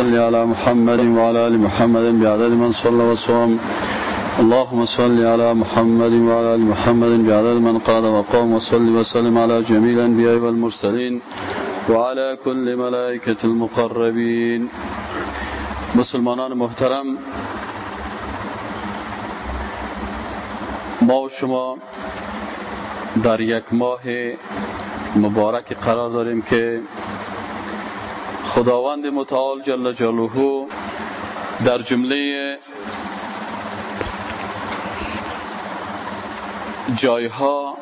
صل على محمد وعلى آل محمد بعدد من صلى وصام. اللهم صل على محمد وعلى آل محمد بعدد من قال وقام وصل وسلم على جميع الأنبياء والمرسلين وعلى كل ملائكة المقربين. مسلمانان محترم ما شما در یک ماه مبارک قرار داریم که خداوند متعال جل جلاله در جمله جایها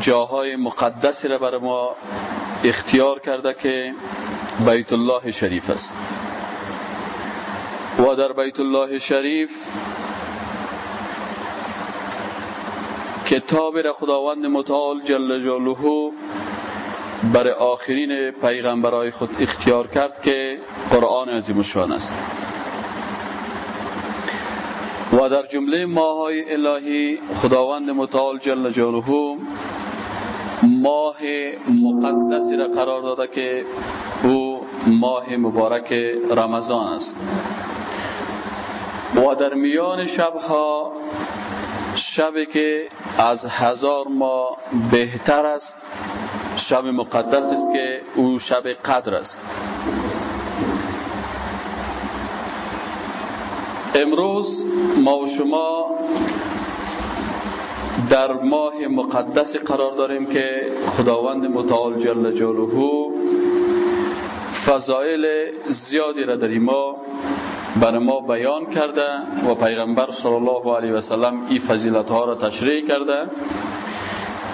جاهای مقدسی را برای ما اختیار کرده که بیت الله شریف است. و در بیت الله شریف کتاب را خداوند متعال جل جلاله برای آخرین پیغمبرای خود اختیار کرد که قرآن عظیم شان است. و در جمله ماهای الهی خداوند متعال جل جلاله ماه مقدسی را قرار داده که او ماه مبارک رمضان است. و در میان شبها شبی که از هزار ماه بهتر است شب مقدس است که او شب قدر است. امروز ما و شما در ماه مقدس قرار داریم که خداوند متعال جل جلاله فضائل زیادی را در ما بر ما بیان کرده و پیغمبر صلی الله علیه و سلم این فضیلت ها را تشریح کرده.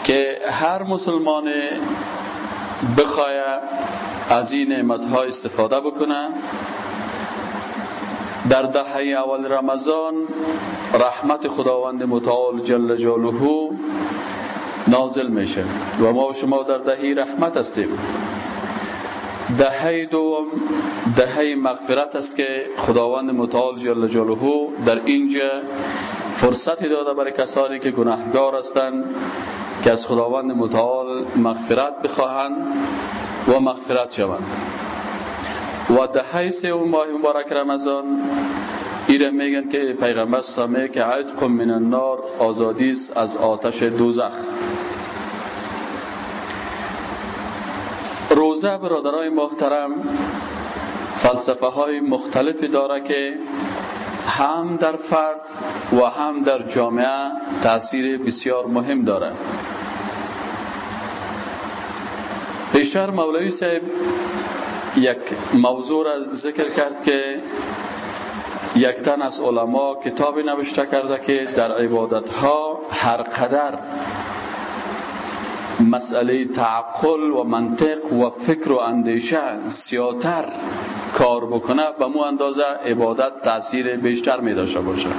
که هر مسلمان بخواه از این نعمت ها استفاده بکنه. در دهه اول رمضان رحمت خداوند متعال جل جلاله نازل میشه و ما شما در دهه رحمت هستیم. دهه دوم دهه مغفرت است که خداوند متعال جل جلاله در اینجا فرصتی داده برای کسانی که گناهگار هستند. که از خداوند متعال مغفرت بخواهند و مغفرت شوند. و دهه سوم ماه مبارک رمضان ایره میگن که پیغمبر سامه که عتق من النار آزادی است از آتش دوزخ. روزه برادرای محترم فلسفه های مختلفی داره که هم در فرد و هم در جامعه تاثیر بسیار مهم داره. پیشتر مولوی صاحب یک موضوع را ذکر کرد که یک تن از علما کتابی نوشته کرده که در عبادت ها هر قدر مسئله تعقل و منطق و فکر و اندیشه سیاتر کار بکنه به مو اندازه عبادت تاثیر بیشتر می داشته باشه.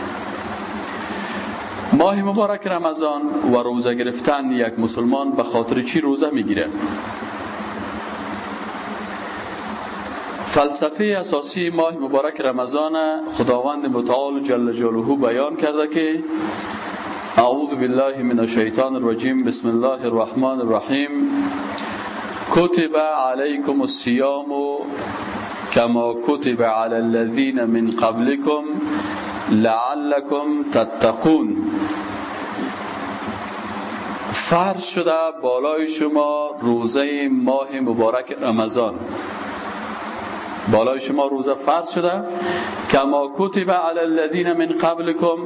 ماه مبارک رمضان و روزه گرفتن یک مسلمان به خاطر چی روزه می‌گیره فلسفه اساسی ماه مبارک رمضان خداوند متعال جل جلاله بیان کرده که اعوذ بالله من الشیطان الرجیم بسم الله الرحمن الرحیم. کتب علیکم الصیام کما کتب علی الذین من قبلكم لعلكم تتقون. فرض شده بالای شما روزه ماه مبارک رمضان. بالای شما روزه فرض شده. کما کتب علی الذین من قبلکم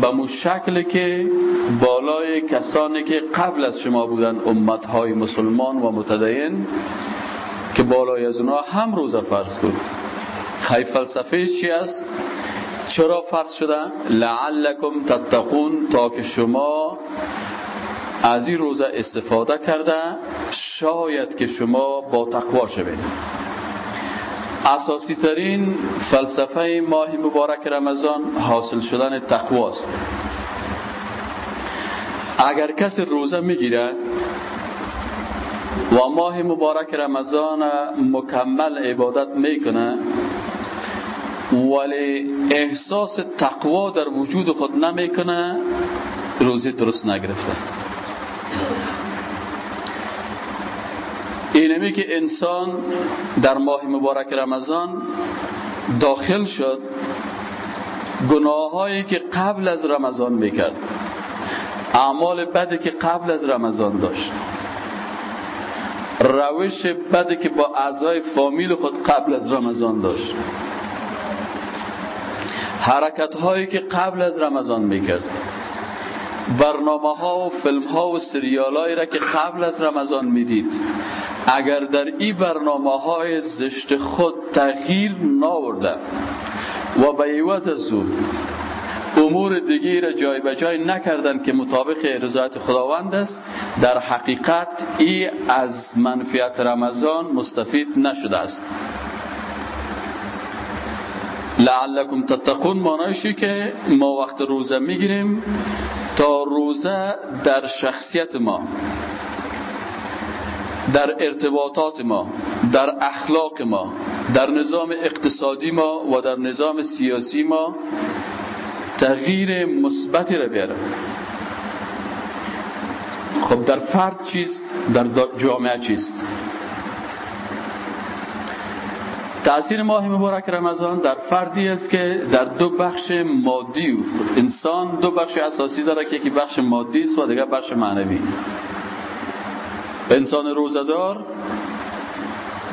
به مو شکل که بالای کسانی که قبل از شما بودن امتهای مسلمان و متدین که بالای از اونها هم روزه فرض بود. خیلی فلسفه چی است؟ چرا فرض شده؟ لعلکم تتقون تا که شما از این روزه استفاده کرده شاید که شما با تقوا شوید. اساسی ترین فلسفه ماه مبارک رمضان حاصل شدن تقواست اگر کسی روزه می‌گیره و ماه مبارک رمضان مکمل عبادت می‌کنه ولی احساس تقوا در وجود خود نمی‌کنه روزی درست نگرفته. اینمی که انسان در ماه مبارک رمضان داخل شد گناه هایی که قبل از رمضان می‌کرد. اعمال بدی که قبل از رمضان داشت. روش بدی که با اعضای فامیل خود قبل از رمضان داشت. حرکت هایی که قبل از رمضان می‌کرد. برنامه ها و فیلم ها و سریال هایی را که قبل از رمضان می‌دید. اگر در این برنامه های زشت خود تغییر ناورده و به عوض از امور دیگه را جای به جای نکردن که مطابق رضایت خداوند است در حقیقت ای از منفیت رمضان مستفید نشده است. لعلکم تتقون مانایشی که ما وقت روزه می‌گیریم تا روزه در شخصیت ما در ارتباطات ما در اخلاق ما در نظام اقتصادی ما و در نظام سیاسی ما تغییر مثبتی را بیاره. خب در فرد چیست؟ در جامعه چیست؟ تأثیر ماه مبارک رمضان در فردی است که در دو بخش مادی انسان دو بخش اساسی داره که یکی بخش مادی است و دیگر بخش معنوی. انسان روزدار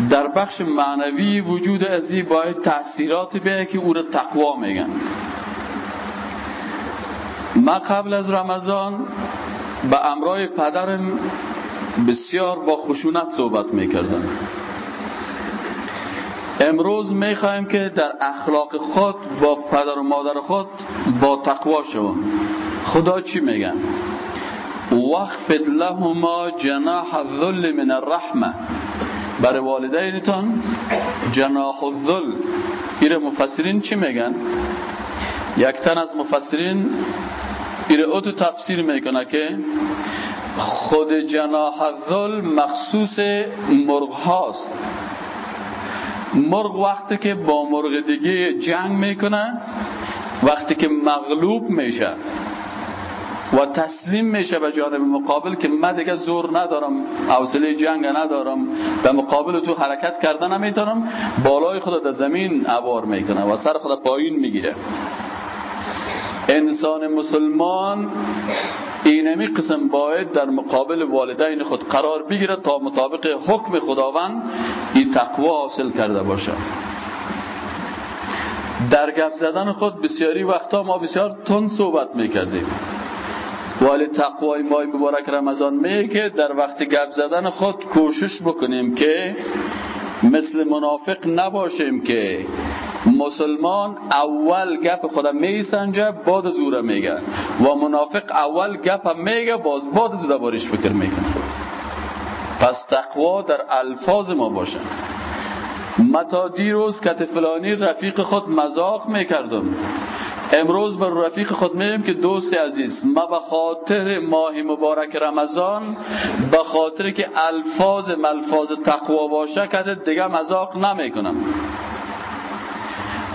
در بخش معنوی وجود ازی باید تأثیرات بیه که او را تقوا میگن. ما قبل از رمضان به امرای پدرم بسیار با خشونت صحبت می‌کردم. امروز می‌خوایم که در اخلاق خود با پدر و مادر خود با تقوا شویم. خدا چی میگن وقفت لهما جناح الذل من الرحمه برای والدینتان جناح الذل. ایره مفسرین چی میگن؟ یک تن از مفسرین ایره او تو تفسیر می‌کنه که خود جناح الذل مخصوص مرغ هاست مرغ وقتی که با مرغ دیگه جنگ می‌کنه وقتی که مغلوب میشه و تسلیم میشه به جانب مقابل که من دیگه زور ندارم حوصله جنگ ندارم به مقابل تو حرکت کردن نمی‌تونم بالای خود در زمین عبار می‌کنه و سر خود پایین می‌گیره. انسان مسلمان اینمی قسم باید در مقابل والدین خود قرار بگیره تا مطابق حکم خداوند این تقوا حاصل کرده باشه. در گپ زدن خود بسیاری وقتا ما بسیار تند صحبت می‌کردیم. ولی تقوای ماه مبارک رمضان میگه در وقت گپ زدن خود کوشش بکنیم که مثل منافق نباشیم که مسلمان اول گپ خودم میسنجه بعد زوره میگه. و منافق اول گپ میگه باز بعد زوده باریش فکر می‌کنه. پس تقوا در الفاظ ما باشه. متا دیروز کت فلانی رفیق خود مزاق می‌کردم. امروز بر رفیق خود میگم که دوست عزیز ما به خاطر ماه مبارک رمضان به خاطر که الفاظ ملفاظ تقوا باشه که دیگه مزاق نمی‌کنم.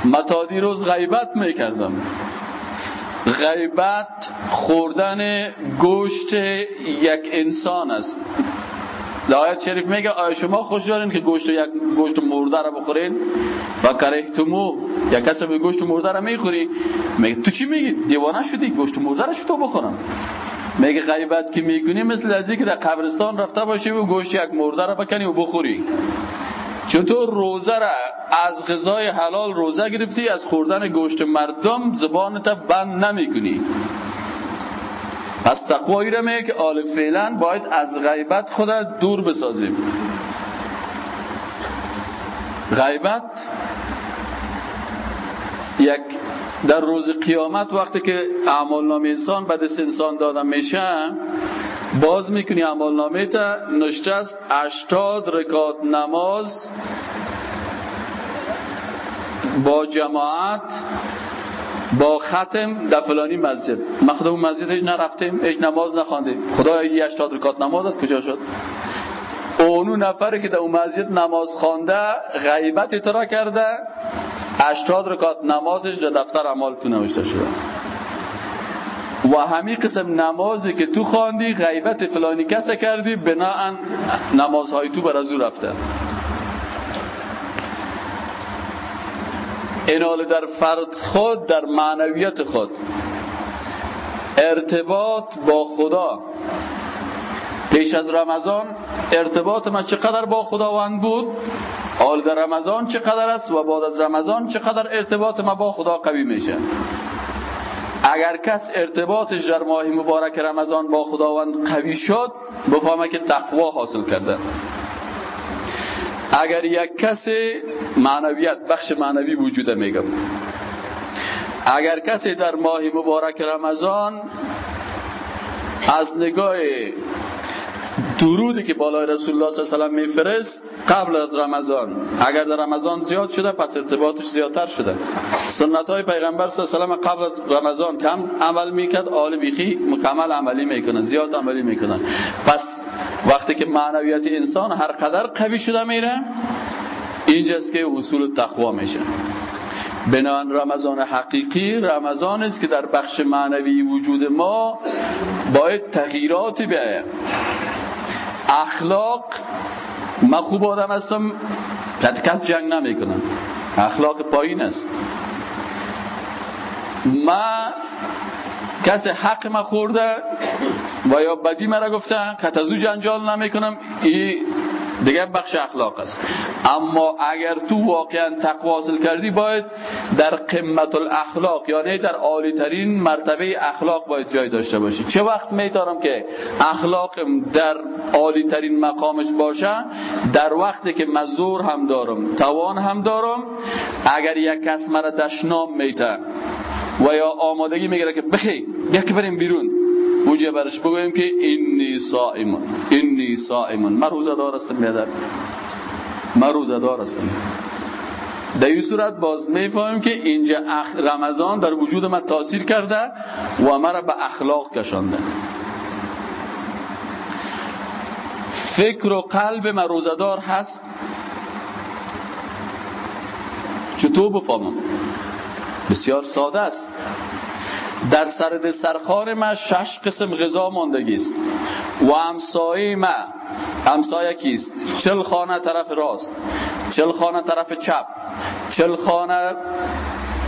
ما تا دیروز غیبت می‌کردم. غیبت خوردن گوشت یک انسان است. آیت شریف میگه آیا شما خوش دارین که گوشت یک گوشت مرده را بخورین؟ و کرهتمو یا کسی به گوشت مرده را می‌خوری؟ میگه تو چی میگی؟ دیوانه شدی گوشت مرده را چطور بخورم؟ میگه غیبت که می‌کنی مثل از که در قبرستان رفته باشی و گوشت یک مرده را بکنی و بخوری. چطور روزه را از غذای حلال روزه گرفتی از خوردن گوشت مردم زبانت بند نمی‌کنی. پس تقوایی را میگه که آل فعلا باید از غیبت خود دور بسازیم. غیبت یک در روز قیامت وقتی که اعمال نام انسان به دست انسان دادن میشه باز می‌کنی اعمال نامه تا نشته است اشتاد رکات نماز با جماعت با ختم در فلانی مسجد. ما خدا اون مسجد هیچ نرفتیم هیچ نماز نخواندیم. خدا یه 80 رکات نماز از کجا شد؟ اونو نفری که در اون مسجد نماز خوانده غیبت ترا کرده 80 رکات نمازش در دفتر اعمال تو نوشته شده. و همین قسم نمازی که تو خواندی غیبت فلانی کس کردی بناهن نمازهای تو بر از رفته. اینال در فرد خود در معنویت خود. ارتباط با خدا. پیش از رمضان ارتباط ما چقدر با خداوند بود؟ حال در رمضان چقدر است و بعد از رمضان چقدر ارتباط ما با خدا قوی میشه؟ اگر کس ارتباطش در ماه مبارک رمضان با خداوند قوی شد بفهمه که تقوا حاصل کرده. اگر یک کس معنویت بخش معنوی وجوده میگم. اگر کسی در ماه مبارک رمضان از نگاه درودی که بالای رسول الله صلی الله علیه و میفرست قبل از رمضان. اگر در رمضان زیاد شده پس ارتباطش زیادتر شده. سنت های پیغمبر صلی الله علیه و قبل از رمضان کم عمل می‌کرد آل بیخی مکمل عملی می‌کنه زیاد عملی می‌کنه. پس وقتی که معنویت انسان هر قدر قوی شده میره اینجاست که اصول تقوا میشه. بنان رمضان حقیقی رمضان است که در بخش معنوی وجود ما باید تغییرات بیاید. اخلاق من خوب آدم هستم کس جنگ نمی‌کنم اخلاق پایین است. ما کسی حق ما خورده و یا بدی مرا گفته کتازو جنجال نمی‌کنم. این دیگه بخش اخلاق است اما اگر تو واقعا تقوا کردی باید در قمت الاخلاق یعنی در عالی ترین مرتبه اخلاق باید جای داشته باشی چه وقت میتارم که اخلاق در عالی ترین مقامش باشه در وقتی که مزور هم دارم توان هم دارم اگر یک کس مرا دشنام میته و یا آمادگی می‌گیره که بخی یک بریم بیرون اونجا برش بگویم که اینی صائمون اینی صائمون. من روزدار هستم بیادر من روزدار هستم. در این صورت باز می‌فهمیم که اینجا رمضان در وجود من تاثیر کرده و مرا به اخلاق کشانده. فکر و قلب من روزدار هست. چطور بفهمم؟ بسیار ساده است. در سرد سرخان ما شش قسم غذا ماندگی است. و همسایه ما همسایه کیست؟ چل خانه طرف راست چل خانه طرف چپ چل خانه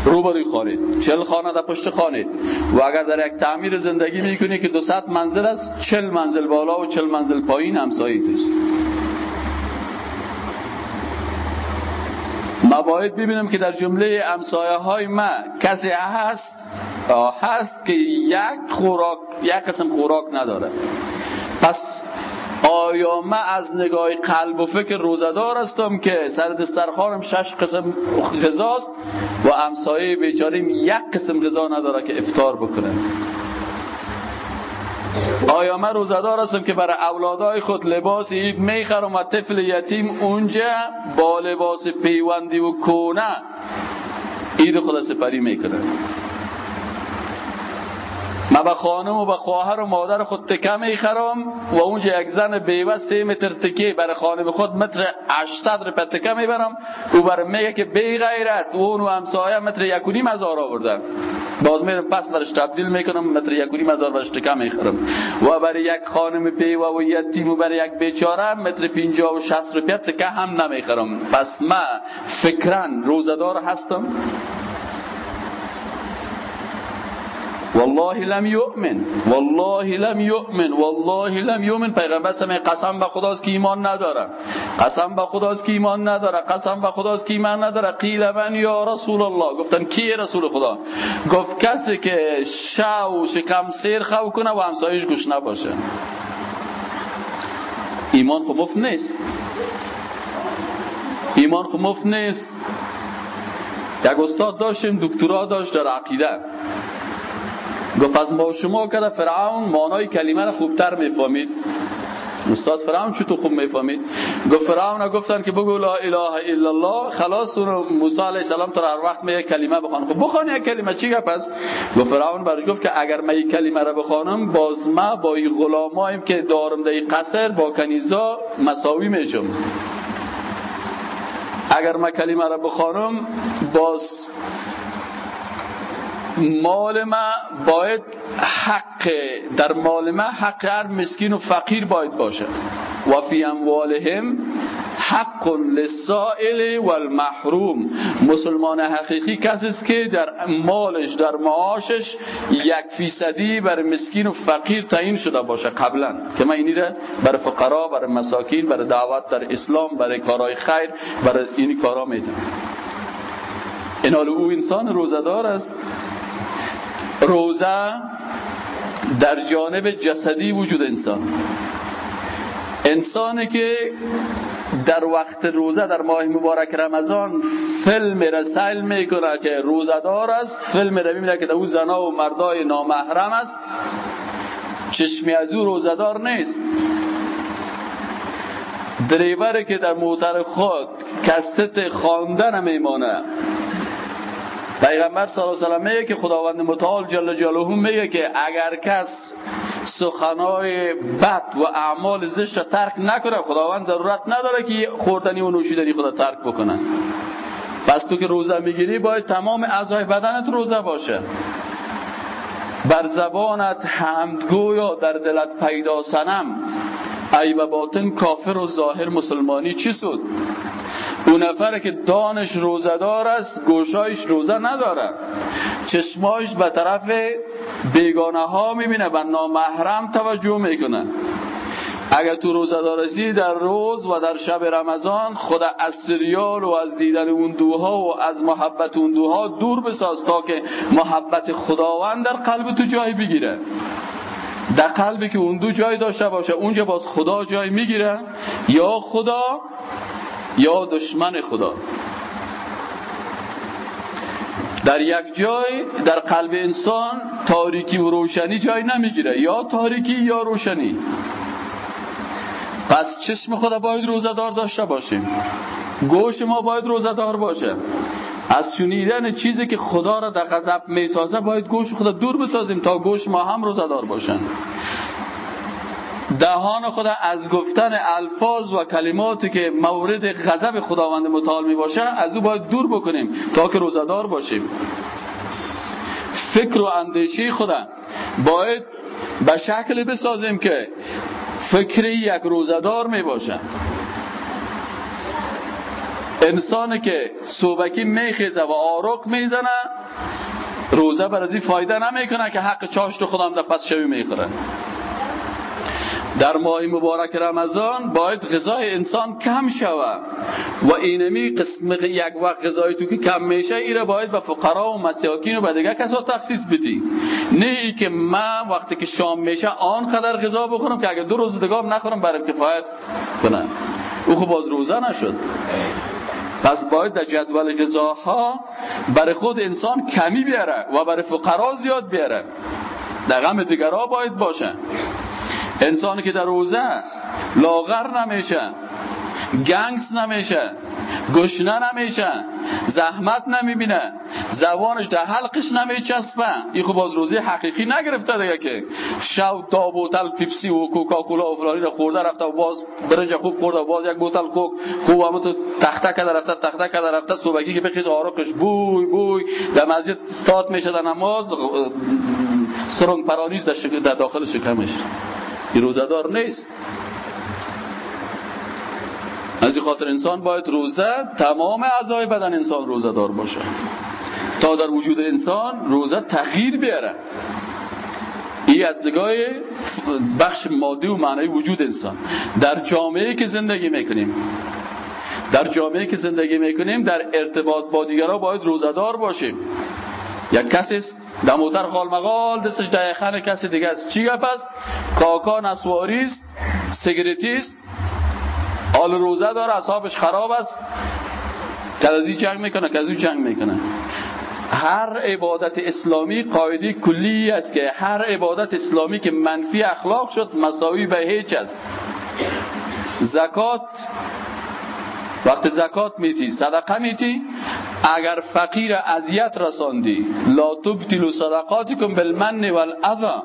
روبروی خانه چل خانه در پشت خانه. و اگر در یک تعمیر زندگی می‌کنی که دو منزل است چل منزل بالا و چل منزل پایین همسایه توست. ما باید ببینم که در جمله امسایه های ما کسی هست هست که یک خوراک یک قسم خوراک نداره. پس آیا من از نگاه قلب و فکر روزدار هستم که سر دسترخوانم شش قسم غذاست و امسایه بیچاریم یک قسم غذا نداره که افطار بکنه؟ آیا من روزدار هستم که برای اولادای خود لباس عید می‌خرم و طفل یتیم اونجا با لباس پیوندی و کونه عید خود سپری می‌کنه؟ من به خانم و به خواهر و مادر خود تکه می‌خرم و اونجا یک زن بیوه سه متر تکه برای خانم خود متر 800 روپه تکه می‌برم. او برای میگه که بی غیرت و همسایه متر یک و نیم هزار آوردن. باز میرم پس برش تبدیل می‌کنم متر یک و هزار برش تکه می‌خرم. و برای یک خانم بیوه و یتیم و برای یک بیچاره متر 50 و 60 روپه تکه هم نمی‌خرم. پس من فکرن روزدار هستم. والله لم یؤمن والله لم یؤمن والله لم یؤمن پیغمبر سمی قسم به خداست که ایمان نداره قسم به خداست که ایمان نداره. قسم به خداست که ایمان نداره. قیل من یا رسول الله گفتن کی رسول خدا؟ گفت کسی که شو شکم سیر خو کنه و همسایش گوش نباشه. ایمان خب مفت نیست. ایمان خب مفت نیست. یک استاد داشتیم دکترا داشت در عقیده. گفت از ما شما کده فرعون مانای کلمه را خوبتر می‌فهمید. استاد فرعون چطور خوب می‌فهمید؟ گفت فرعون گفتن که بگو لا اله الا الله. خلاص اون موسی علیه السلام تو هر وقت می کلمه بخوان. خب بخوان یک کلمه چی پس گفت فرعون برش گفت که اگر من کلمه را بخوانم باز ما با این غلامایم که دارم در قصر با کنیزا مساوی میشم. اگر من کلمه را بخوانم باز مال ما باید حق در مال ما حق هر مسکین و فقیر باید باشه. و فی اموالهم حق للسائل و المحروم مسلمان حقیقی کسی است که در مالش در معاشش یک فیصدی بر مسکین و فقیر تعیین شده باشه قبلا. که من اینی را برای فقرا برای مساکین برای دعوت در اسلام برای کارهای خیر برای این کارا میدم این حال او انسان روزدار است. روزه در جانب جسدی وجود انسان. انسانی که در وقت روزه در ماه مبارک رمضان فیلم را سیل می‌کنه که روزدار است فیلم را می‌بینه که در او زنا و مردای نامحرم است. چشمی از او روزدار نیست. دریور که در موتر خود کستت خواندن میمانه. پیغمبر صلی الله علیه و میگه که خداوند متعال جل جلاله میگه که اگر کس سخنای بد و اعمال زشت ترک نکنه خداوند ضرورت نداره که خوردنی و نوشیدنی خدا ترک بکنه پس تو که روزه می‌گیری باید تمام اعضای بدنت روزه باشه. بر زبانت حمدگو یا در دلت پیدا سنم ای و باطن کافر و ظاهر مسلمانی چی سود؟ اون نفره که دانش روزدار است گوشایش روزه نداره. چشماش به طرف بیگانه ها می‌بینه و نامحرم توجه می‌کنه. اگر تو روزدار هستی در روز و در شب رمضان خود از سریال و از دیدن اون دوها و از محبت اون دوها دور بساز تا که محبت خداوند در قلب تو جای بگیره. در قلبی که اون دو جای داشته باشه اونجا باز خدا جای می‌گیره. یا خدا یا دشمن خدا. در یک جای در قلب انسان تاریکی و روشنی جای نمی‌گیره. یا تاریکی یا روشنی. پس چشم خدا باید روزدار داشته باشیم. گوش ما باید روزدار باشه. از شنیدن چیزی که خدا را در غضب می‌سازه باید گوش خدا دور بسازیم تا گوش ما هم روزدار باشن. دهان خدا از گفتن الفاظ و کلماتی که مورد غضب خداوند متعال می باشه از او باید دور بکنیم تا که روزدار باشیم. فکر و اندیشه خدا باید به شکل بسازیم که فکری یک روزدار می باشه انسانی که صوبکی میخیزه و آرق می‌زنه روزه بر ازی فایده نمی‌کنه که حق چاشت خودم در پس شوی می‌خوره. در ماه مبارک رمضان باید غذای انسان کم شود و اینمی قسم یک وقت غذای تو که کم میشه ایره باید به فقرا و مسیاکین و به دیگه کسا تخصیص بدی. نه ای که من وقتی که شام میشه آنقدر غذا بخورم که اگر دو روز دگام نخورم برای کفایت کنم. او خب باز روزه نشد. پس باید در جدول غذاها برای خود انسان کمی بیاره و برای فقرا زیاد بیاره. در غم دیگرها باید باشه. انسانی که در روزه لاغر نمیشه گنگس نمیشه گشنه نمیشه زحمت نمی‌بینه زبانش در حلقش نمیچسبه. این خب باز روزی حقیقی نگرفته دیگه که شو تا بوتل پیپسی و کوکاکولا و فلانی خورده رفته و باز برنج خوب خورده و باز یک بوتل کوک خوب هم تو تخته کده رفته تخته کده رفته صبحگی که بخیز آرقش بوی بوی در مسجد استاد میشه در نماز سرنگ پرانیز در داخل شکمش. این روزدار نیست. از این خاطر انسان باید روزه تمام اعضای بدن انسان روزدار باشه. تا در وجود انسان روزه تغییر بیاره. این از نگاه بخش مادی و معنی وجود انسان. در جامعه که زندگی می‌کنیم در جامعه که زندگی می‌کنیم در ارتباط با دیگرها باید روزدار باشیم. یک کسی است. در موتر مقال دستش دایخن کسی دیگه است. چی گپ است؟ کاکا نسواری است سیگریتی است. حال روزه داره اصابش خراب است. کدازی جنگ می‌کنه کدازی جنگ می‌کنه. هر عبادت اسلامی قاعده کلی است که هر عبادت اسلامی که منفی اخلاق شد مساوی به هیچ است. زکات وقت زکات میتی صدقه میتی. اگر فقیر اذیت رساندی لا تبتلوا صدقاتکم بالمن والاذى.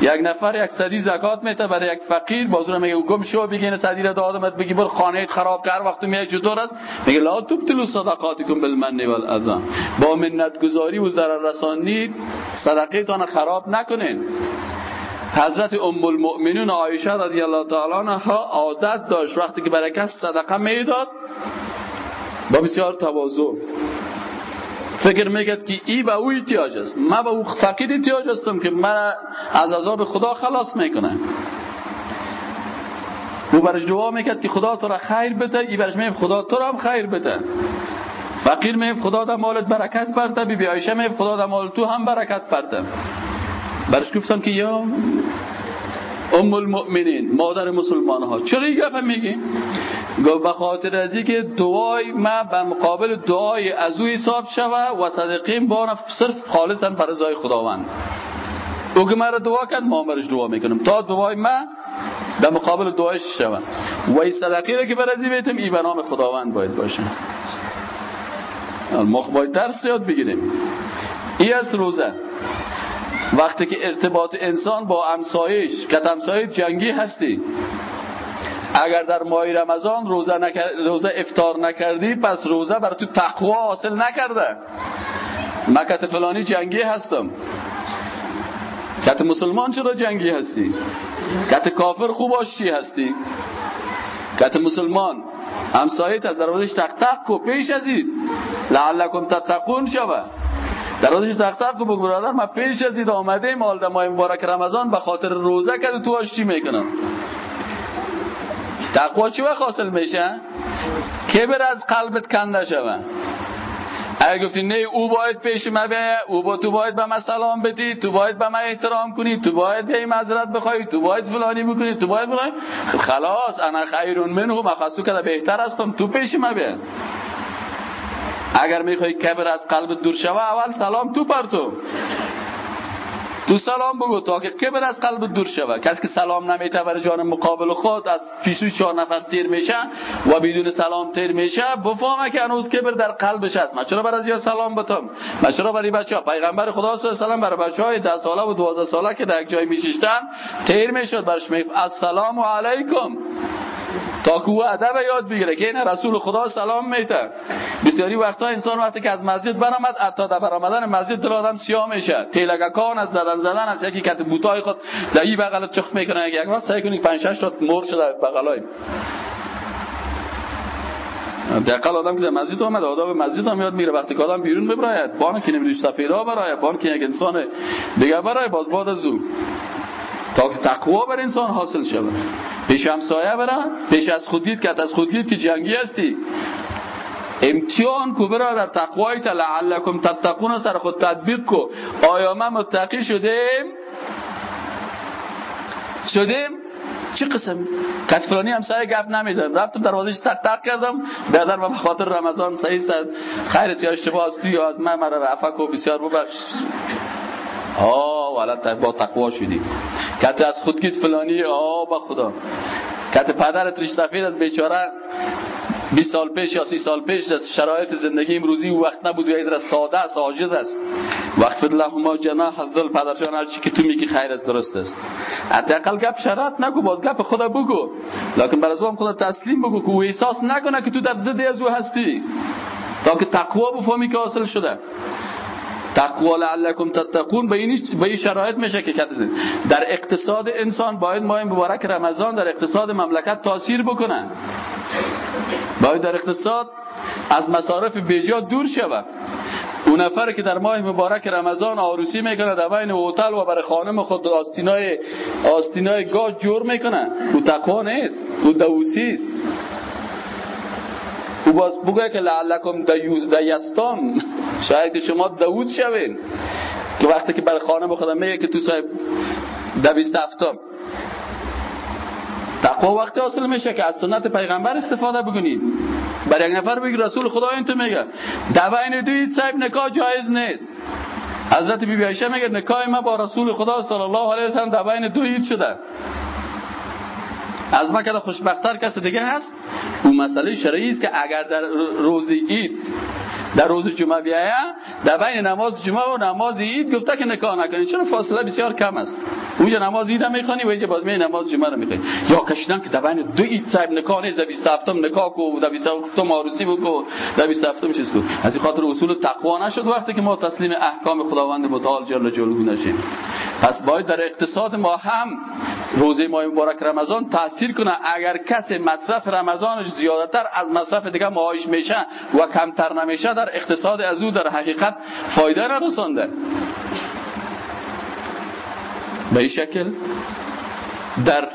یک نفر یک صدی زکات میته برای یک فقیر بازور میگه گم شو بگین صدی را دادمت بگی بر خانه خراب کرد وقتی میای چطور است. میگه لا تبتلوا صدقاتکم بالمن والاذى. با منت گذاری و ضرر رسانی صدقه خراب نکنین. حضرت ام المؤمنین عایشه رضی الله تعالی عنها عادت داشت وقتی که برای کس صدقه می‌داد با بسیار تواضع. فکر می‌کرد که ای به او احتیاج است. من به او فقیر احتیاج هستم که من از عذاب خدا خلاص می‌کنه. او برش دعا می‌کرد که خدا تو را خیر بده ای برش میگه خدا تو را هم خیر بده. فقیر میگه خدا در مالت برکت برده بی بی عایشه میگه خدا در مال تو هم برکت برده برش گفتم که یا ام المؤمنین مادر مسلمان ها چرا این گفت میگی گفت خاطر از که دعای ما به مقابل دعای از او حساب شوه و صدقیم با صرف خالصا پر رضای خداوند او که مرا دعا کرد ما برش دعا می‌کنم تا دعای ما در مقابل دعایش شوه و این صدقی را که برزی بیتم ای به نام خداوند باید باشه ما باید درس یاد بگیریم ای از روزه وقتی که ارتباط انسان با امسایش که جنگی هستی. اگر در ماه رمضان روزه, نکر... روزه افتار نکردی پس روزه بر تو تقوا حاصل نکرده. مکت فلانی جنگی هستم. کت مسلمان چرا جنگی هستی؟ کت کافر خوب چی هستی؟ کت مسلمان همسایت از دروازش تق تق کو پیش ازید. لعلکم تتقون شوه. دروازش تق تق کو بگو برادر ما پیش ازید آمده مال در ماه مبارک رمضان به خاطر روزه که تو چی می‌کنم. تقوا چی وقت حاصل میشه؟ کبر از قلبت کنده شوه؟ اگه گفتی نه او باید پیش ما به او با تو باید به من سلام بدی تو باید به من احترام کنی تو باید به معذرت بخوای تو باید فلانی بکنی تو باید فلانی خلاص انا خیرون منه مخصو که بهتر هستم تو پیش ما به اگر می‌خوای کبر از قلب دور شوه اول سلام تو پر تو تو سلام بگو تا که کبر از قلب دور شوه کسی که سلام نمیته برای جان مقابل خود از پیشوی چهار نفر تیر میشه و بدون سلام تیر میشه بفهمه که هنوز کبر در قلبش هست. من چرا برای سلام بتم من چرا برای بچه ها پیغمبر خدا صلی الله علیه و برای بچه های 10 ساله و 12 ساله که در یک جای میشیشتن تیر می‌شد. برش می‌گفت السلام علیکم. تا او ادب یاد بگیره که این رسول خدا سلام میته. بسیاری وقتا انسان وقتی که از مسجد برآمد حتی در برآمدن مسجد دل آدم سیاه میشه. تیلگکان از زدن زدن از یکی کت بوتای خود در این بغل چخ می‌کنه. یک وقت سعی کنید 5 6 تا مر شده بغلای دقل آدم که در مسجد آمد آداب مسجد هم یاد میره وقتی که آدم بیرون ببراید بان که نمیدوش سفیدا برای بان که یک انسان دیگه برای باز بعد از او. تا تقوا بر انسان حاصل شود. پیش همسایه برن پیش از خودگید که از خودگید که جنگی هستی. امتحان کو در تقوای لعلکم تتقون سر خود تطبیق کو. آیا ما متقی شدیم؟ شدیم؟ چه قسم؟ کت فلانی هم سایه گپ نمیزن رفتم دروازش تق تق کردم. برادر من خاطر رمضان صد. خیر یا اشتباه است یا از من مرا عفو کو بسیار ببخش آه والا با تقوا شدی. کت از خودگیت فلانی آه با خدا. کت پدرت ریش سفید از بیچاره. 20 سال پیش یا 30 سال پیش از شرایط زندگی امروزی و وقت نبود. و ایزر ساده است عاجز است. وقت لهما جناح الذل پدرجان هر چی که تو میگی خیر است درست است. حداقل گپ شرط نگو باز گپ خدا بگو. لکن بر هم خدا تسلیم بگو که او احساس نکنه که تو در ضد از او هستی. تا که تقوا بفهمی که حاصل شده. تقوا لعلکم تتقون. به این شرایط میشه که در اقتصاد انسان باید ماه مبارک رمضان در اقتصاد مملکت تاثیر بکنه باید در اقتصاد از مصارف بیجا دور شود. اون نفر که در ماه مبارک رمضان آروسی می‌کنه در بین هتل و برای خانم خود آستینای آستینای گاز جور می‌کنه او تقوا نیست. او دووسی است. او باز بگه که لعلکم دیستان. شاید شما داوود شوین. که وقتی که برای خانم خودم میگه که تو صاحب دویست هفتم. تقوا وقتی حاصل میشه که از سنت پیغمبر استفاده بکنید. برای یک نفر بگی رسول خدا این تو میگه. دوین دوید صاحب نکاح جایز نیست. حضرت بی بی میگه نکاح ما با رسول خدا صلی الله علیه و سلم دوین دوید شده. از ما که خوشبختتر کس دیگه هست. اون مسئله شرعی است که اگر در روز عید در روز جمعه بیایه در بین نماز جمعه و نماز عید گفته که نکاح نکنید. چون فاصله بسیار کم است؟ اونجا نماز عید می‌خوانی و اینجا باز می نماز جمعه رو می‌خوانی یا کشیدن که در بین دو عید صاحب نکاح نیست 27 نکاح کو در 27 عروسی بکو در 27 چیز کو. از این خاطر اصول تقوا نشد وقتی که ما تسلیم احکام خداوند متعال جل جلاله نشیم. پس باید در اقتصاد ما هم روزه ماه مبارک رمضان تاثیر کنه. اگر کسی مصرف رمضانش زیادتر از مصرف دیگه ماهیش میشه و کمتر نمیشه در اقتصاد از او در حقیقت فایده نرسانده. به این شکل در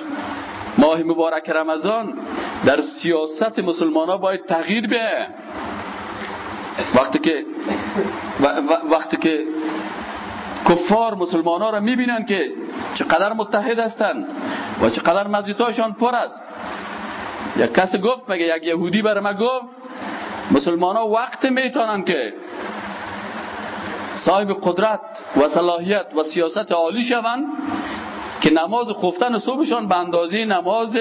ماه مبارک رمضان در سیاست مسلمان ها باید تغییر بیه وقتی که وقتی که کفار مسلمان ها را می‌بینن که چقدر متحد هستند و چقدر مزیتاشان پر است. یک کس گفت مگه یک یهودی بر ما گفت مسلمان ها وقت می‌تونن که صاحب قدرت و صلاحیت و سیاست عالی شوند که نماز خفتن صبحشان به اندازه نماز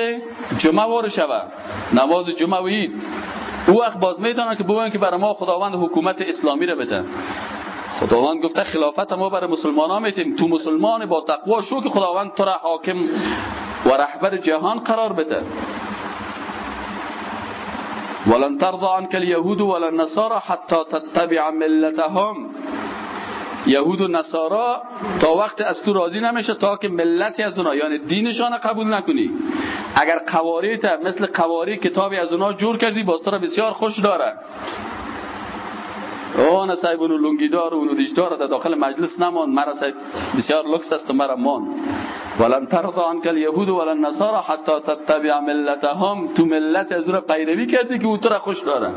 جمعه وارد شود نماز جمعه و او وقت باز می‌تونن که بگن که برای ما خداوند حکومت اسلامی را بده. خداوند گفته خلافت ما برای مسلمان ها میتیم. تو مسلمان با تقوا شو که خداوند تو را حاکم و رهبر جهان قرار بده. ولن ترضى عنك اليهود ولا النصارى حتى تتبع ملتهم. یهود و نصارا تا وقت از تو راضی نمیشه تا که ملتی از اونا یعنی دینشان قبول نکنی. اگر قواری مثل قواری کتابی از اونا جور کردی باز بسیار خوش داره. او صاحب اونو لنگیدار و اونو ریشدار در داخل مجلس نمان مرا صاحب بسیار لکس است و مرا مان ولن ترضى عنك اليهود ولا النصارى حتى تتبع ملتهم. تو ملت از رو پیروی کردی که او تو را خوش داره.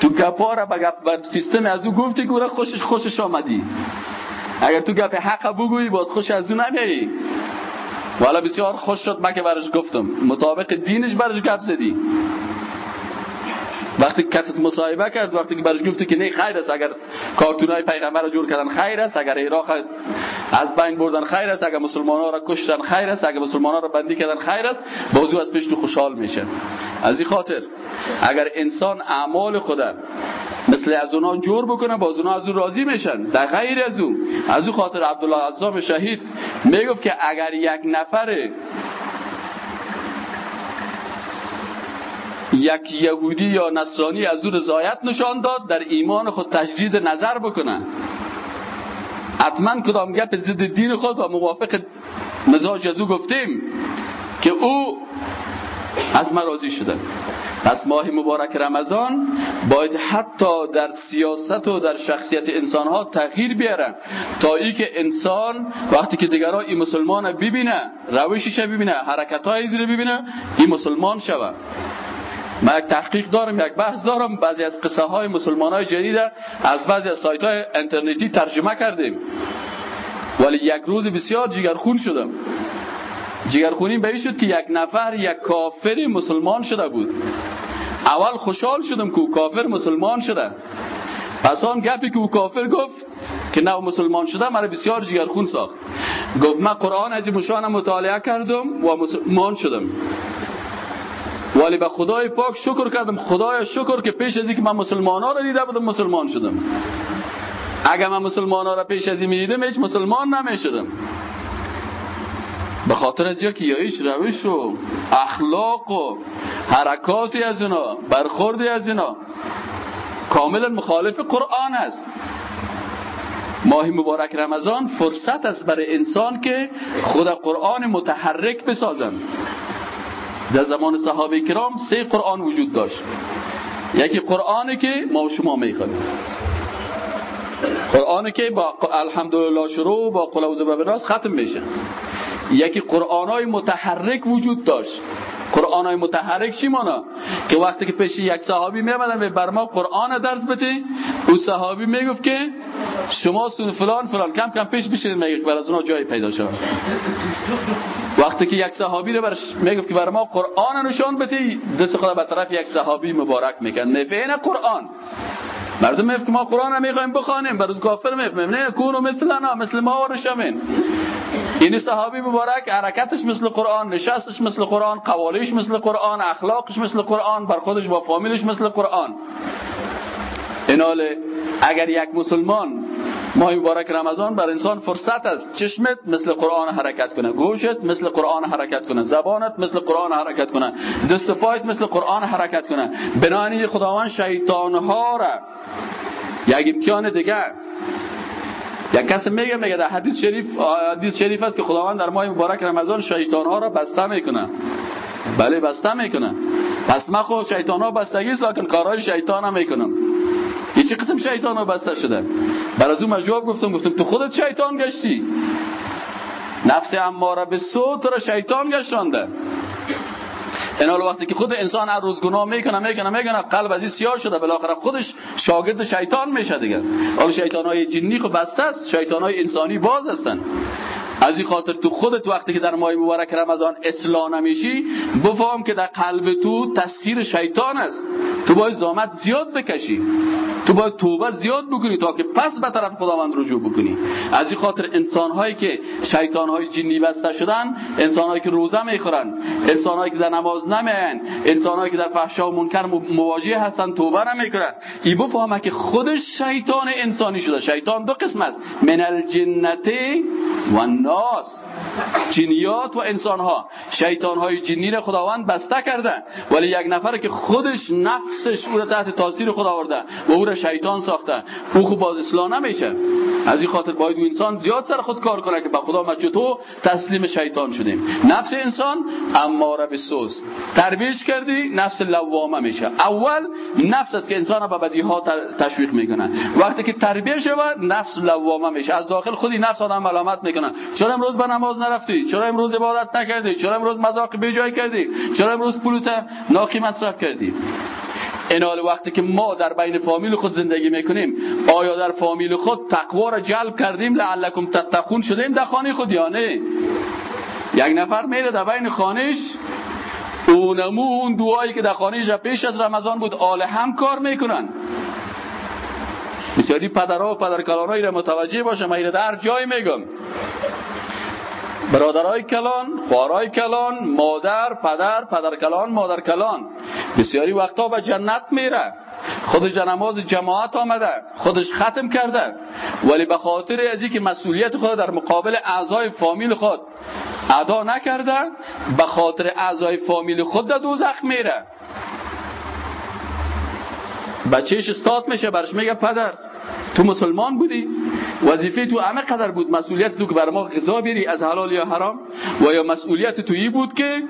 تو گپا را به سیستم از او گفتی که او را خوشش خوشش آمدی. اگر تو گپ حق بگویی باز خوش از او نمیایی والا بسیار خوش شد من که برش گفتم. مطابق دینش برش گپ زدی. وقتی کتت مصاحبه کرد وقتی که برش گفتی که نه خیر است اگر کارتونای پیغمبر رو جور کردن خیر است. اگر عراق از بین بردن خیر است. اگر مسلمان ها را کشتن خیر است. اگر مسلمان ها را بندی کردن خیر است. بازو از پیش تو خوشحال میشه. از این خاطر اگر انسان اعمال خدا مثل از اونا جور بکنه باز اونا از او راضی میشن. در غیر از او. از او خاطر عبدالله عزام شهید می‌گفت که اگر یک نفر یک یهودی یا نصرانی از او رضایت نشان داد در ایمان خود تجدید نظر بکنه. حتما کدام گپ ضد دین خود و موافق مزاج از او گفتیم که او از ما راضی شده. پس ماه مبارک رمضان باید حتی در سیاست و در شخصیت انسان ها تغییر بیاره تا ای که انسان وقتی که دیگرها این مسلمان ببینه روشش ببینه حرکت های رو ببینه این مسلمان شوه. من یک تحقیق دارم یک بحث دارم. بعضی از قصه های مسلمان های جدید از بعضی از سایت های انترنتی ترجمه کردیم. ولی یک روز بسیار جگرخون شدم. جگرخونی به شد که یک نفر یک کافر مسلمان شده بود. اول خوشحال شدم که کافر مسلمان شده. پس آن گپی که او کافر گفت که نه مسلمان شده مرا بسیار جگرخون ساخت. گفت من قرآن از مشانم مطالعه کردم و مسلمان شدم. ولی به خدای پاک شکر کردم. خدای شکر که پیش از که من مسلمان ها را دیده بودم مسلمان شدم. اگر من مسلمان ها را پیش از این می‌دیدم هیچ مسلمان نمی‌شدم. به خاطر از که یا هیچ روش و اخلاق و حرکاتی از اینا برخوردی از اینا کاملا مخالف قرآن است. ماه مبارک رمضان فرصت است برای انسان که خود قرآن متحرک بسازن. در زمان صحابه کرام سه قرآن وجود داشت. یکی قرآنی که ما و شما می‌خوانیم. قرآنی که با الحمدلله شروع با قل اعوذ برب ختم میشه. یکی قرآن های متحرک وجود داشت. قرآن های متحرک چی مانا؟ که وقتی که پیش یک صحابی میمدن و بر ما قرآن درس بده او صحابی می‌گفت که شما سون فلان فلان. کم کم پیش بشید میگه بر از اونها جای پیدا شد وقتی که یک صحابی رو برش می‌گفت که بر ما قرآن نشان بده دست خدا به طرف یک صحابی مبارک میکن نفعین قرآن. مردم می‌گفت که ما قرآن می‌خوایم بخوانیم. برای کافر می‌فهمیم نه کونو مثلنا مثل ما و این صحابی مبارک حرکتش مثل قرآن نشستش مثل قرآن قوالیش مثل قرآن اخلاقش مثل قرآن بر خودش با فامیلش مثل قرآن. ایناله اگر یک مسلمان ماه مبارک رمضان بر انسان فرصت است. چشمت مثل قرآن حرکت کنه. گوشت مثل قرآن حرکت کنه. زبانت مثل قرآن حرکت کنه. دست پایت مثل قرآن حرکت کنه. بنابراین خداوند شیطانها را. یک امتحان دیگر یک کس میگه میگه در حدیث شریف حدیث شریف است که خداوند در ماه مبارک رمضان شیطان ها را بسته می‌کنه. بله بسته می‌کنه. پس ما خود شیطان ها بستگی است لیکن کارهای شیطان هم می‌کنم یه چه قسم شیطان ها بسته شده. بر از اون جواب گفتم گفتم تو خودت شیطان گشتی. نفس اماره به صوت را شیطان گشتانده. این حال وقتی که خود انسان هر روز گناه می‌کنه می‌کنه می‌کنه قلب از این سیاه شده بالاخره خودش شاگرد شیطان میشه دیگه. حالا شیطان های جنی خب بسته است شیطان های انسانی باز هستن. از این خاطر تو خودت وقتی که در ماه مبارک رمضان اصلاح نمیشی بفهم که در قلب تو تسخیر شیطان است. تو باید زامت زیاد بکشی. تو باید توبه زیاد بکنی تا که پس به طرف خداوند رجوع بکنی. از این خاطر انسان هایی که شیطان های جنی بسته شدن انسان هایی که روزه می‌خورن انسان هایی که در نماز نمیان انسان هایی که در فحشا و منکر مواجه هستن توبه نمی‌کنن. ای بفهمه که خودش شیطان انسانی شده. شیطان دو قسم است. من الجنت و ناس جنیات و انسان ها شیطان های جنی را خداوند بسته کرده. ولی یک نفر که خودش نفسش او را تحت تاثیر خدا آورده و او را شیطان ساخته. او خوب باز اصلاح نمیشه. از این خاطر باید او انسان زیاد سر خود کار کنه که با خدا ما تو تسلیم شیطان شدیم. نفس انسان اماره به سوست. تربیش کردی نفس لوامه میشه. اول نفس است که انسان به بدی ها تشویق می‌کنه. وقتی که تربیه شود نفس لوامه میشه. از داخل خودی نفس آدم ملامت می‌کنه. چرا امروز به نماز نرفتی؟ چرا امروز عبادت نکردی؟ چرا امروز مذاق بیجای کردی؟ چرا امروز پولت ناقی مصرف کردی؟ این حال وقتی که ما در بین فامیل خود زندگی می‌کنیم آیا در فامیل خود تقوا را جلب کردیم؟ لعلکم تتقون شدیم در خانه خود یا نه؟ یک نفر میره در بین خانهش. اونمو اون دعایی که در خانه پیش از رمضان بود آل هم کار می‌کنن. بسیاری پدرها و پدرکلانایی را متوجه باشه من در جای میگم. برادرای کلان خوارای کلان مادر پدر پدر کلان مادر کلان بسیاری وقتا به جنت میره. خودش در نماز جماعت آمده. خودش ختم کرده. ولی به خاطر از که مسئولیت خود در مقابل اعضای فامیل خود ادا نکرده به خاطر اعضای فامیل خود در دوزخ میره. بچهش استاد میشه برش میگه پدر. تو مسلمان بودی؟ وظیفه تو همه قدر بود. مسئولیت تو که بر ما غذا بیری از حلال یا حرام. و یا مسئولیت تویی بود که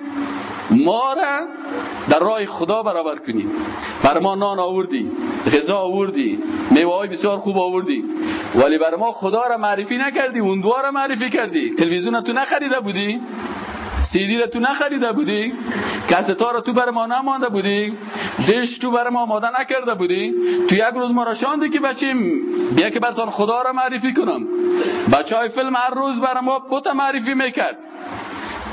ما را در راه خدا برابر کنی. بر ما نان آوردی غذا آوردی میوه های بسیار خوب آوردی. ولی بر ما خدا را معرفی نکردی اون دعا را معرفی کردی. تلویزیون تو نخریده بودی؟ سیدی را تو نخریده بودی؟ کستا را تو بر ما نمانده بودی؟ دش تو بر ما آماده نکرده بودی؟ تو یک روز ما را شانده که بچیم. بیا که برتان خدا را معرفی کنم. بچه های فیلم هر روز بر ما بوت معرفی می‌کرد.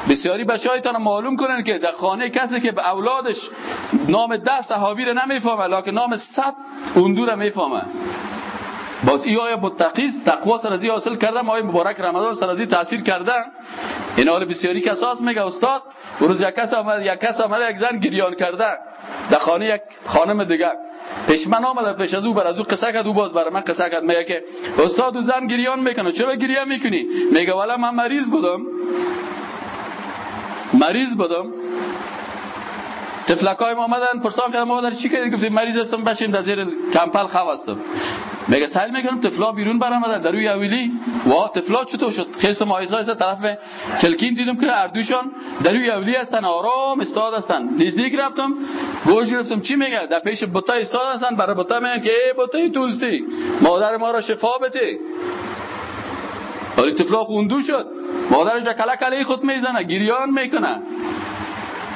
بسیاری بچه هایتان معلوم کنن که در خانه کسی که به اولادش نام ده صحابی را نمی‌فهمه لکن نام صد اندو را می‌فهمه. باز ای آیا متقیز تقوا سرزی حاصل کرده ماه مبارک رمضان سرزی تاثیر کرده. این حال بسیاری کساس میگه استاد روز یک کس آمد یک کس آمده یک زن گریان کرده. در خانه یک خانم دیگر پیش من آمده پیش از او بر از او قصه کرد او باز برای من قصه کرد. میگه که استاد و زن گریان می‌کنه. چرا گریه می‌کنی؟ میگه والا من مریض بودم. مریض بودم. تفلکای ما آمدن پرسان کردن مادر چی کردی گفتیم مریض هستم بشین در زیر کمپل هستم میگه سهل می‌کنم تفلا بیرون برآمدن در روی اویلی وا تفلا چطور شد خیس مایزا است طرف کلکین دیدم که اردوشان در روی اویلی هستن آرام استاد هستن نزدیک رفتم گوش گرفتم چی میگه در پیش بوتا استاد هستن برای بوتا میگن که ای بوتای تولسی مادر ما را شفا بده ولی تفلا خوندو شد مادرش کلا کلی خود می‌زنه گریان می‌کنه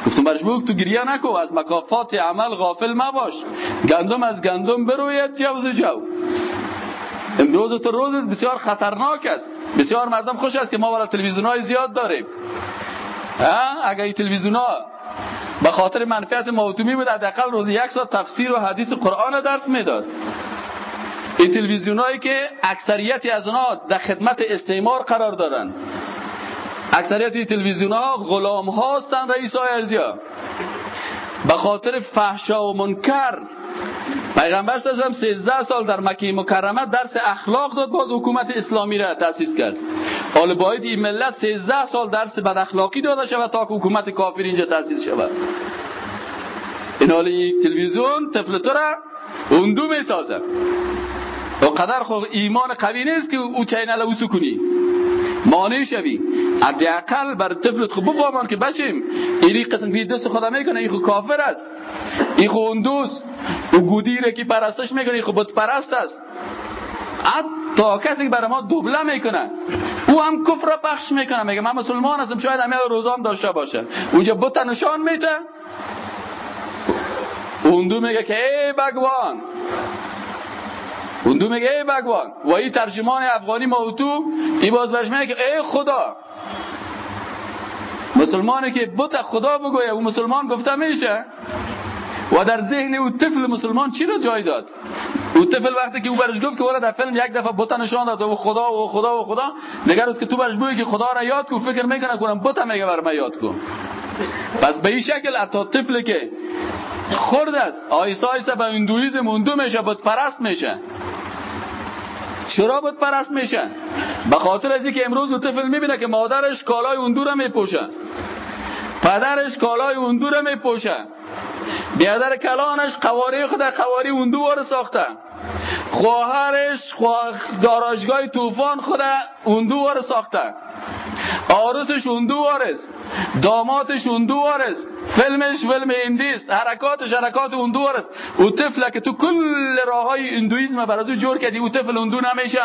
گفتم بگو تو گریه نکو از مکافات عمل غافل مباش. گندم از گندم بروید جوز جو امروز تو روز بسیار خطرناک است. بسیار مردم خوش است که ما والا تلویزیون های زیاد داریم. اگر این تلویزیون ها به خاطر منفعت موتومی بود حداقل روز یک ساعت تفسیر و حدیث قرآن درس می‌داد. این تلویزیون هایی که اکثریتی از اونها در خدمت استعمار قرار دارن اکثریت تلویزیون ها غلام هاستن رئیس های ارزیا به خاطر فحشا و منکر. پیغمبر صلی الله 13 سال در مکه مکرمه درس اخلاق داد باز حکومت اسلامی را تاسیس کرد. حال باید این ملت 13 سال درس بد اخلاقی داده شود تا حکومت کافر اینجا تاسیس شود. این حال تلویزیون طفل تو را اندو می سازه و قدر خو ایمان قوی نیست که او چینل او سکونی. مانع شوی. حداقل بر طفلت خب بفهمان که بشیم اینی قسم که دست خدا می‌کنه این خو کافر است. این خو اندوس او گودیره که پرستش می‌کنه این خو بت پرست است. تا کسی که برای ما دوبله می‌کنه او هم کفر را بخش می‌کنه. میگه من مسلمان هستم شاید همه روزام داشته باشه. اونجا بت نشان میده. اوندو میگه که ای بگوان اوندو میگه ای بگوان و این ترجمان افغانی موتو ای باز برش میگه ای خدا. مسلمانی که بت خدا بگویه او مسلمان گفته میشه. و در ذهن او طفل مسلمان چی را جای داد؟ او طفل وقتی که او برش گفت که ولی در فیلم یک دفعه بت نشان داد و خدا و خدا و خدا. نگر که تو برش بگی که خدا را یاد کن فکر می‌کنه کنم بت میگه بر یاد کن. پس به این شکل حتی طفل که خورد است آیسا آیسا به اندویزم اندو میشه بود پرست میشه. چرا بود پرست میشه به خاطر از که امروز او طفل می‌بینه که مادرش کالای اندو را میپوشه. پدرش کالای اندو را میپوشه. بیادر کلانش قواری خود قواری اندو وار ساخته. خواهرش داراجگاه طوفان خود اندو وار ساخته. آرسش اندوار است داماتش اندوار است فیلمش فیلم اندیست حرکاتش حرکات اندوار است او طفل که تو کل راه های اندویزم بر از او جور کردی. او طفل اندو نمیشه.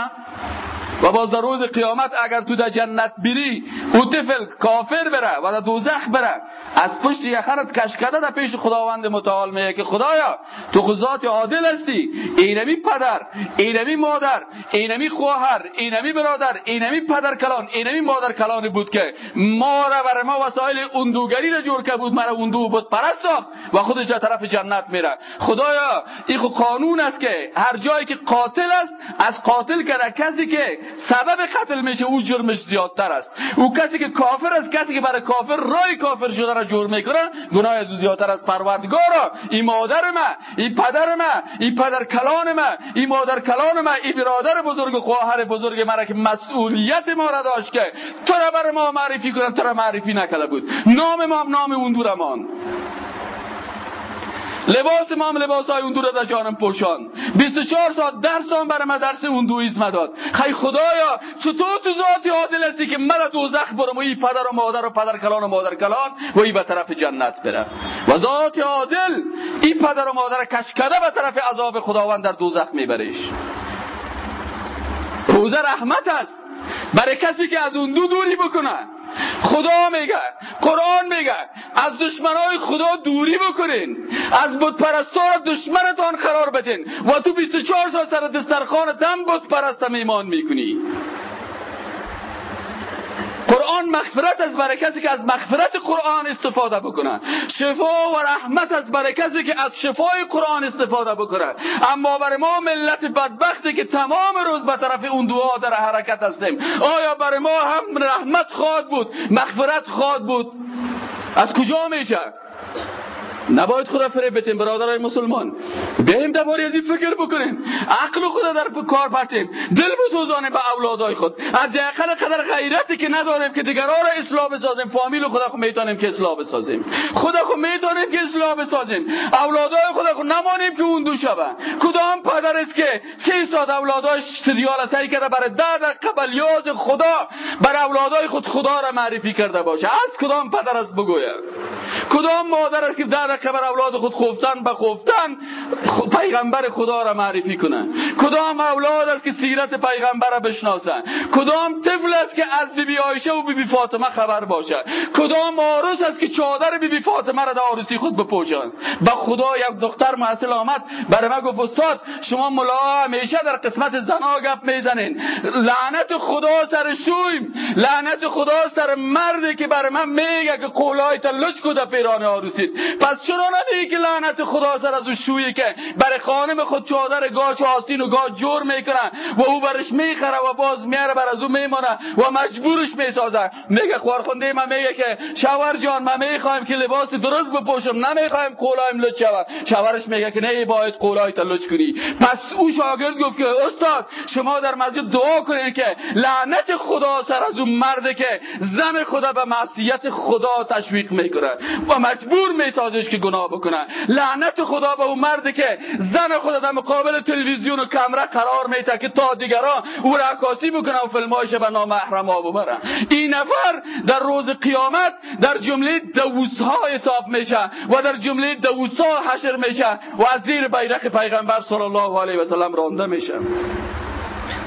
و باز در روز قیامت اگر تو در جنت بری او طفل کافر بره و در دوزخ بره. از پشت یخرت کشکده در پیش خداوند متعال میگه که خدایا تو خود عادل هستی. اینمی پدر اینمی مادر اینمی خواهر اینمی برادر اینمی پدر کلان اینمی مادر کلان بود که ما را بر ما وسایل اندوگری را جور که بود مرا اندو بود پرست و خودش در طرف جنت میره. خدایا این قانون است که هر جایی که قاتل است از قاتل کرده. کسی که سبب قتل میشه او جرمش زیادتر است. او کسی که کافر است کسی که برای کافر رای کافر شده را جور می‌کنه گناه از او زیادتر است. پروردگارا این مادر ما این پدر ما این پدر کلان ما این مادر کلان ما این برادر بزرگ خواهر بزرگ مرا که مسئولیت ما را داشت که تو را بر ما معرفی کنن تو را معرفی نکرده بود. نام ما نام اون دورمان. لباس ما هم لباس های اون دور در جانم پوشان 24 ساعت درس هم برای درس اندویزم داد. خی خدایا چطور تو ذاتی عادل هستی که من دوزخ برم و ای پدر و مادر و پدر کلان و مادر کلان و ای به طرف جنت برم و ذات عادل ای پدر و مادر کشکده به طرف عذاب خداوند در دوزخ میبریش. روزه رحمت است. برای کسی که از اون دو دوری بکنه. خدا میگه. قرآن میگه. از دشمنای خدا دوری بکنین. از بت پرستا دشمنتان قرار بدین. و تو 24 سال سر دسترخان دم بت پرستم ایمان می‌کنی. قرآن مغفرت از برای کسی که از مغفرت قرآن استفاده بکنه. شفا و رحمت از برای کسی که از شفای قرآن استفاده بکنه. اما برای ما ملت بدبختی که تمام روز به طرف اون دعا در حرکت هستیم. آیا برای ما هم رحمت خواد بود؟ مغفرت خواد بود؟ از کجا میشه؟ نباید خدا فریب بتیم برادرای مسلمان. بیایم دوباره از این فکر بکنیم. عقل خدا در کار پرتیم دل بسوزانیم به اولادای خود. حداقل قدر غیرتی که نداریم که دیگران را اصلاح بسازیم. فامیل خدا خود می‌تونیم که اصلاح بسازیم. خدا خود می‌تونیم که اصلاح بسازیم. اولادای خدا خود نمانیم که اون دو شبه. کدام پدر است که سه ساعت اولاداش سریال سعی کرده برای ده قبل یاز خدا بر اولادای خود خدا را معرفی کرده باشه؟ از کدام پدر است بگوید؟ کدام مادر است که در که بر اولاد خود خوفتن به خوفتن پیغمبر خدا را معرفی کنن کدام اولاد است که سیرت پیغمبر را بشناسن کدام طفل است که از بیبی عایشه و بیبی فاطمه خبر باشه؟ کدام آرس است که چادر بیبی فاطمه را در آرسی خود بپوشن به خدا یک دختر محصل آمد برای من گفت استاد شما ملا همیشه در قسمت زنا گپ می‌زنین. لعنت خدا سر شویم. لعنت خدا سر مردی که برای من میگه که قولای لچ در پیرانه ها روسید پس چرا نمیگی که لعنت خدا سر از او شویی که برای خانم خود چادر گاچ و آستین و گاچ جور می‌کنن و او برش می‌خره و باز میاره بر از او میمانه و مجبورش می‌سازه میگه خوارخونده من میگه که شوهر جان ما می‌خوایم که لباس درست بپوشم نمی‌خوایم قولایم لچ شود شوهرش میگه که نه باید قولای لچ کنی. پس او شاگرد گفت که استاد شما در مسجد دعا کنید که لعنت خدا سر از اون مرده که زن خدا به معصیت خدا تشویق می‌کنه. و مجبور میسازش که گناه بکنه. لعنت خدا به اون مرده که زن خدا در مقابل تلویزیون و کمره قرار میته که تا دیگران او را عکاسی بکنه و فیلمایش به نامحرم ها ببرن این نفر در روز قیامت در جمله دووس ها حساب میشه و در جمله دووس ها حشر میشه و از زیر بیرق پیغمبر صلی الله علیه و سلم رانده میشه.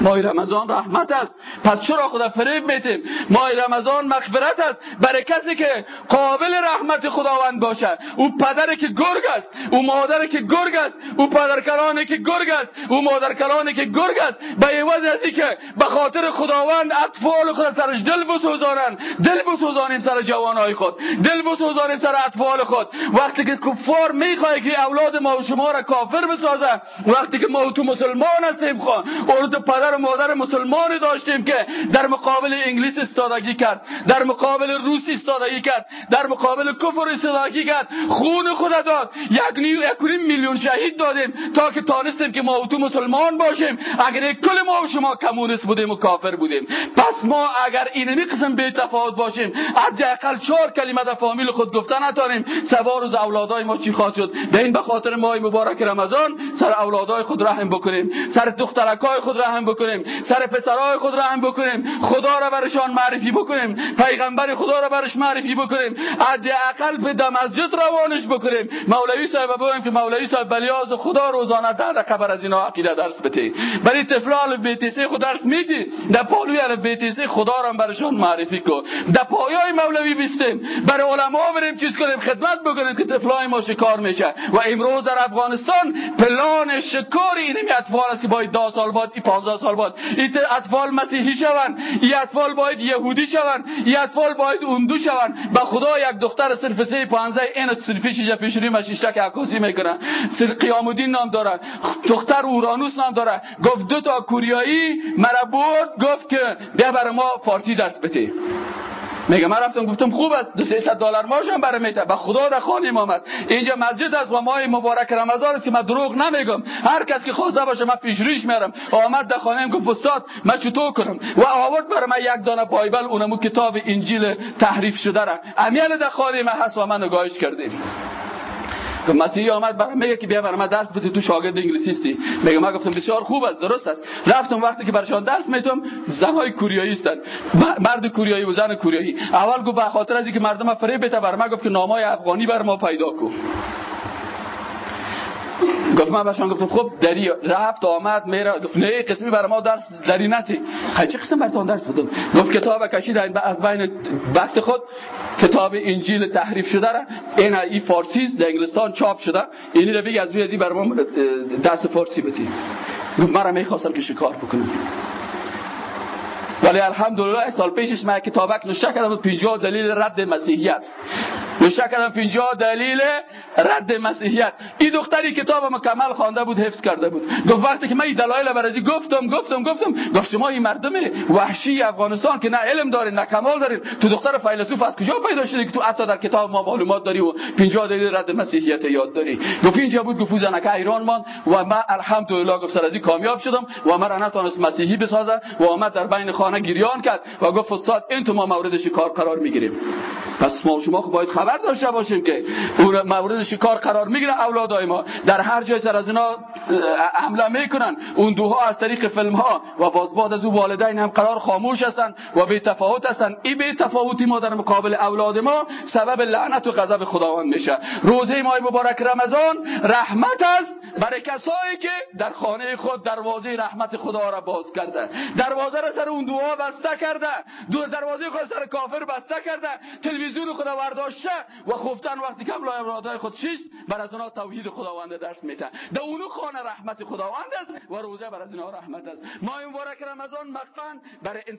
ماه رمضان رحمت است. پس چرا خدا فریب میتیم ماه رمضان مغفرت است. برای کسی که قابل رحمت خداوند باشه او پدری که گرگ است. او مادری که گرگ است. او پدرکلانی که گرگ است. او مادرکلانی که گرگ است. به عوض از که به خاطر خداوند اطفال خود سرش دل بسوزانن دل بسوزانیم سر جوانای خود. دل بسوزانیم سر اطفال خود. وقتی که کفار می‌خواه که اولاد ما و شما را کافر بسازه وقتی که ما تو مسلمان هستیم خان اولاد پدر و مادر مسلمانی داشتیم که در مقابل انگلیس استادگی کرد در مقابل روس استادگی کرد در مقابل کفر استادگی کرد خون خود داد. یک میلیون شهید دادیم تا که تانستیم که ما تو مسلمان باشیم. اگر کل ما و شما کمونیست بودیم و کافر بودیم. پس ما اگر اینمی قسم به تفاوت باشیم حداقل چهار کلمه در فامیل خود گفتن نتانیم. سوار روز اولادای ما چی خواهد شد؟ به این به خاطر ماه مبارک رمضان سر اولادای خود رحم بکنیم. سر دخترکای خود رحم بکنیم سر پسرای خود رحم بکنیم. خدا را برشان معرفی بکنیم. پیغمبر خدا را برش معرفی بکنیم. حداقل به دم مسجد روانش بکنیم. مولوی صاحب بگویم که مولوی صاحب بلیاز خدا روزانه در قبر از اینا عقیده درس بده. برای طفلان بیتیسی خود درس میدی. در پالوی الف بیتیسی خدا را برشان معرفی کن. در پایای مولوی بیفتیم. برای علما بریم چیز کنیم خدمت بکنیم که طفلای ما شکار میشه. و امروز در افغانستان پلان شکار اینمی اطفال است که باید 10 سال بعد 15 سال بعد. این اطفال مسیحی شون این اطفال باید یهودی شون این اطفال باید اندو شون به خدا یک دختر صرف سه پانزه این صرفی شیجا پیشوری مشیشته که عکاسی می‌کنن سر قیام الدین نام داره. دختر اورانوس نام داره. گفت دو تا کوریایی مرا برد. گفت که ده برای ما فارسی درس بده. میگه من رفتم گفتم خوب است. دو 300 دلار ماشم برای میته به خدا در خانه آمد اینجا مسجد است و ماه مبارک رمضان است که من دروغ نمیگم. هر کس که خواسته باشه من پیش ریش میرم آمد در خانه گفت استاد من چطور کنم؟ و آورد برای من یک دانه بایبل اونمو کتاب انجیل تحریف شده را. امیل در خانه من هست و من نگاهش کردیم که مسیحی آمد برام میگه که بیا برام من درس بده تو شاگرد انگلیسیستی. میگه من گفتم بسیار خوب است درست است. رفتم وقتی که برشان درس میتم زنهای کوریایی هستند. مرد کوریایی و زن کوریایی. اول گفت به خاطر از اینکه مردم فریب بده برام گفت که نامای افغانی بر ما پیدا کو. گفت من بهشان گفتم خب دری رفت آمد میره گفت نه قسمی برای ما درس دری نتی خیلی چه قسم براتون درس بدم گفت کتاب کشید از بین وقت خود کتاب انجیل تحریف شده را این ای فارسی در انگلستان چاپ شده. اینی رو بگی از روی ازی برای ما دست فارسی بدی. گفت من را می‌خواستم که شکار بکنم. ولی الحمدلله سال پیشش من کتابک نشه کردم 50 دلیل رد مسیحیت. نشه کردم 50 دلیل رد مسیحیت. این دختری کتاب مکمل خوانده بود حفظ کرده بود. گفت وقتی که من این دلایل برازی گفتم گفتم گفتم. گفت شما این مردم وحشی افغانستان که نه علم دارین نه کمال دارین. تو دختر فیلسوف از کجا پیدا شده که تو حتی در کتاب ما معلومات داری و 50 دلیل رد مسیحیت یاد داری؟ گفت اینجا بود گفت زنکه ایران مان و من الحمدلله گفت سر کامیاب شدم و من نتونست مسیحی بسازم و آمد در بین خانه گریان کرد و گفت استاد این تو ما مورد شکار قرار می‌گیریم. پس ما شما باید خبر داشته باشیم که مورد شکار قرار می‌گیره اولادای ما. در هر جای سر از اینا حمله می‌کنن. اون دوها از طریق فیلم ها و باز بعد از او والدین هم قرار خاموش هستن و بی تفاوت هستن. این بی تفاوتی ما در مقابل اولاد ما سبب لعنت و غضب خداوند میشه. روزه ماه مبارک رمضان رحمت است برای کسایی که در خانه خود دروازه رحمت خدا را باز کرده. دروازه را سر اون دعا بسته کرده. دو دروازه خود سر کافر بسته کرده. تلویزیون خدا ورداشته و خفتن وقتی که املای امرادهای خود شیست بر از اونا توحید خداوند درس میتن در اونو خانه رحمت خداوند است و روزه بر از اونا رحمت است. ماه مبارک رمضان مخفن برای انسان